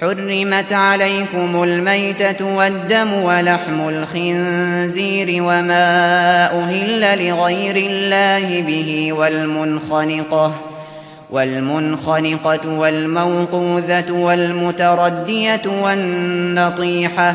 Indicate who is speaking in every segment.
Speaker 1: حرمت عليكم الميتة والدم ولحم الخنزير وما أهل لغير الله به والمنخنقة والمنخنقة والموقوذة والمتردية والنطيحة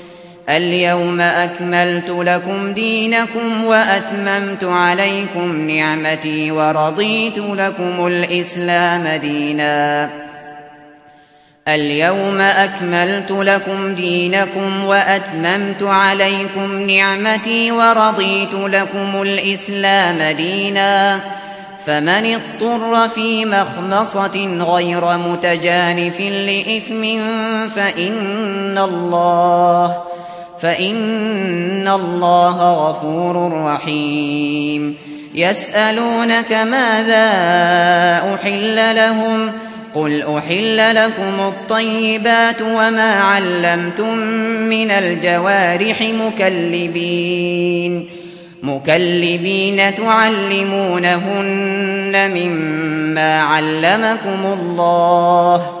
Speaker 1: اليوم أكملت لكم دينكم وأتممت عليكم نعمتي ورضيت لكم الإسلام دينا. اليوم أكملت لكم دينكم وأتممت عليكم نعمتي ورضيت لكم الإسلام دينا. فمن اضطر في مخمصة غير متجانف لإثم فإن الله فإن الله غفور رحيم. يسألونك ماذا أحل لهم؟ قل أحل لكم الطيبات وما علمتم من الجوارح مكلبين. مكلبين تعلمونهن مما علمكم الله.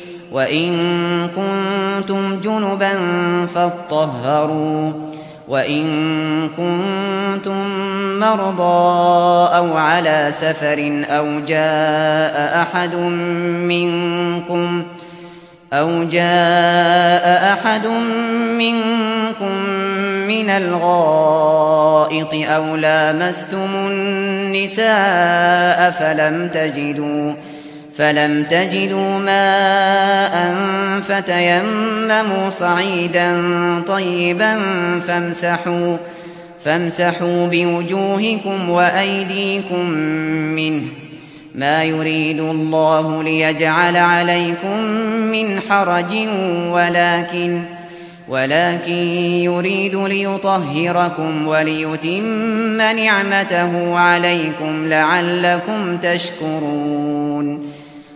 Speaker 1: وإن كنتم جنبا فاطهروا وإن كنتم مرضى أو على سفر أو جاء أحد منكم أو جاء أحد منكم من الغائط أو لامستم النساء فلم تجدوا فلم تجدوا ماء فتيمموا صعيدا طيبا فامسحوا فامسحوا بوجوهكم وأيديكم منه. ما يريد الله ليجعل عليكم من حرج ولكن ولكن يريد ليطهركم وليتم نعمته عليكم لعلكم تشكرون.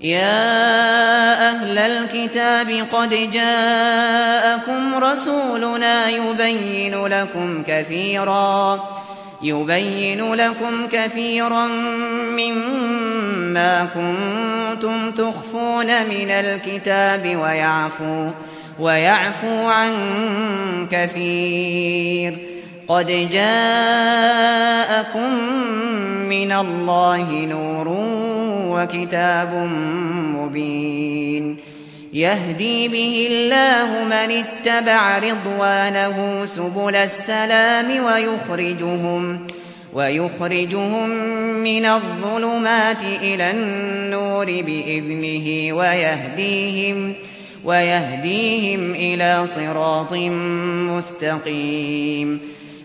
Speaker 1: يا أهل الكتاب قد جاءكم رسولنا يبين لكم كثيرا يبين لكم كثيرا مما كنتم تخفون من الكتاب ويعفو ويعفو عن كثير. قد جاءكم من الله نور وكتاب مبين. يهدي به الله من اتبع رضوانه سبل السلام ويخرجهم ويخرجهم من الظلمات إلى النور بإذنه ويهديهم ويهديهم إلى صراط مستقيم.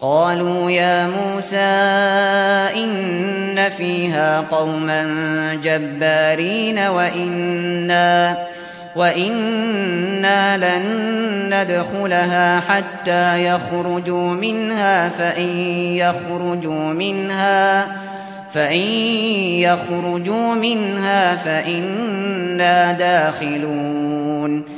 Speaker 1: قالوا يا موسى إن فيها قوما جبارين وإنا وإنا لن ندخلها حتى يخرجوا منها فإن يخرجوا منها فإن يخرجوا منها فإنا داخلون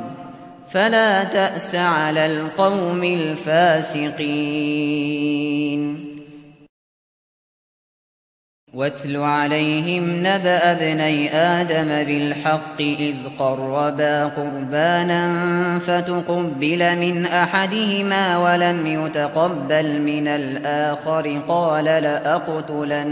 Speaker 1: فلا تأس على القوم الفاسقين. واتل عليهم نبأ ابني آدم بالحق إذ قربا قربانا فتقبل من أحدهما ولم يتقبل من الآخر قال لأقتلنك.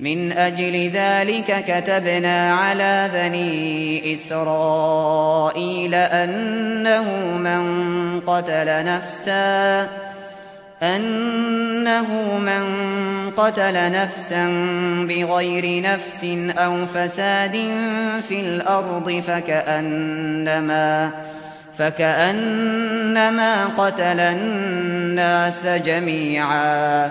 Speaker 1: من أجل ذلك كتبنا على بني إسرائيل أنه من قتل نفسا أنه من قتل نفسا بغير نفس أو فساد في الأرض فكأنما فكأنما قتل الناس جميعا.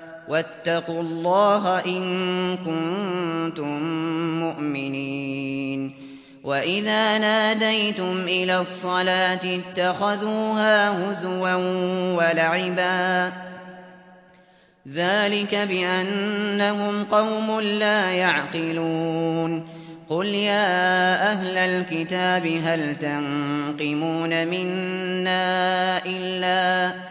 Speaker 1: واتقوا الله إن كنتم مؤمنين. وإذا ناديتم إلى الصلاة اتخذوها هزوا ولعبا. ذلك بأنهم قوم لا يعقلون. قل يا أهل الكتاب هل تنقمون منا إلا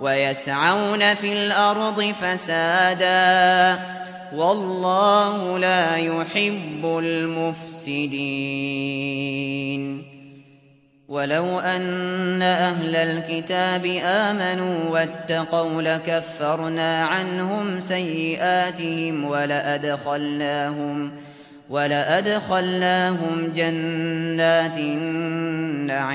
Speaker 1: ويسعون في الأرض فسادا. والله لا يحب المفسدين. ولو أن أهل الكتاب آمنوا واتقوا لكفرنا عنهم سيئاتهم ولأدخلناهم ولأدخلناهم جنات النعيم.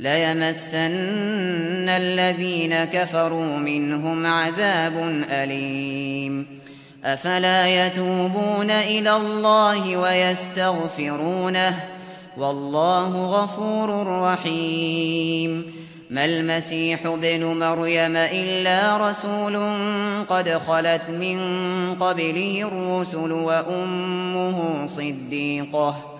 Speaker 1: ليمسن الذين كفروا منهم عذاب أليم. أفلا يتوبون إلى الله ويستغفرونه؟ والله غفور رحيم. ما المسيح ابن مريم إلا رسول قد خلت من قبله الرسل وأمه صديقة.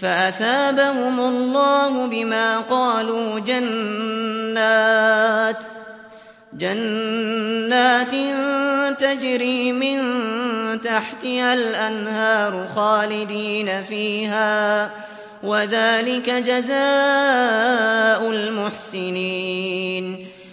Speaker 1: فأثابهم الله بما قالوا جنات جنات تجري من تحتها الأنهار خالدين فيها وذلك جزاء المحسنين.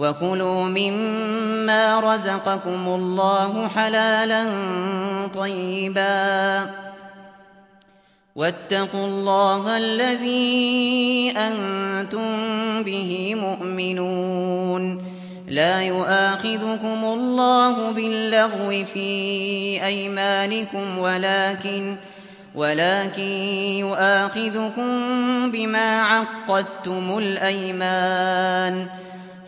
Speaker 1: وكلوا مما رزقكم الله حلالا طيبا واتقوا الله الذي أنتم به مؤمنون لا يؤاخذكم الله باللغو في أيمانكم ولكن ولكن يؤاخذكم بما عقدتم الأيمان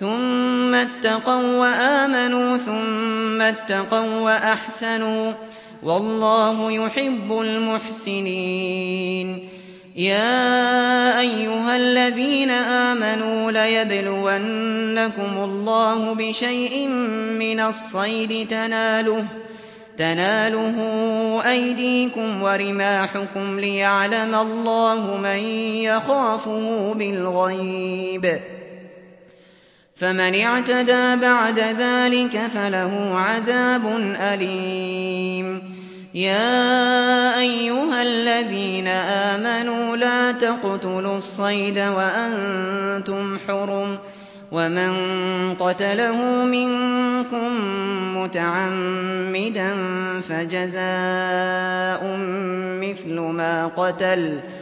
Speaker 1: ثم اتقوا وآمنوا ثم اتقوا وأحسنوا. والله يحب المحسنين. يا أيها الذين آمنوا ليبلونكم الله بشيء من الصيد تناله تناله أيديكم ورماحكم ليعلم الله من يخافه بالغيب. فمن اعتدى بعد ذلك فله عذاب أليم. يا أيها الذين آمنوا لا تقتلوا الصيد وأنتم حرم ومن قتله منكم متعمدا فجزاء مثل ما قتل فجزاء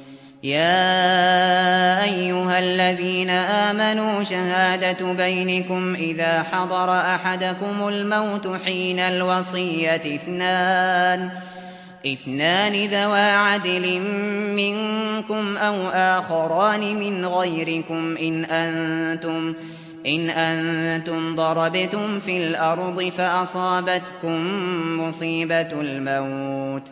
Speaker 1: يا أيها الذين آمنوا شهادة بينكم إذا حضر أحدكم الموت حين الوصية اثنان اثنان ذوى عدل منكم أو آخران من غيركم إن أنتم إن أنتم ضربتم في الأرض فأصابتكم مصيبة الموت ۖ.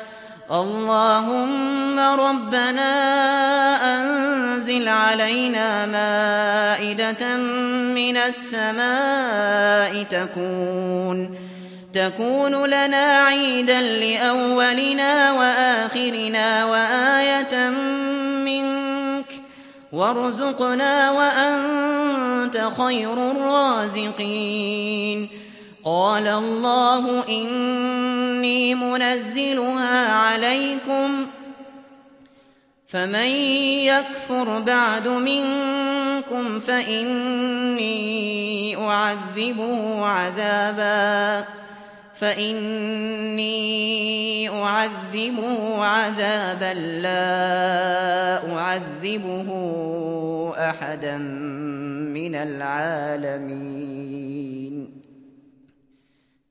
Speaker 1: اللهم ربنا أنزل علينا مائدة من السماء تكون تكون لنا عيدا لأولنا وآخرنا وآية منك وارزقنا وأنت خير الرازقين. قال الله إني منزلها عليكم فمن يكفر بعد منكم فإني أعذبه عذاباً فإني أعذبه عذابا لا أعذبه أحدا من العالمين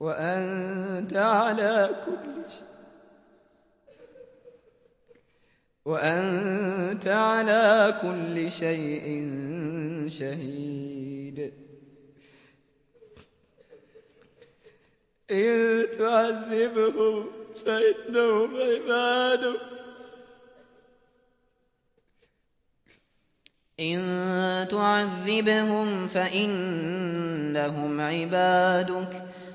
Speaker 1: وأنت على كل شيء. وأنت على كل شيء شهيد. إن تعذبهم فإنهم عبادك إن تعذبهم فإنهم عبادك.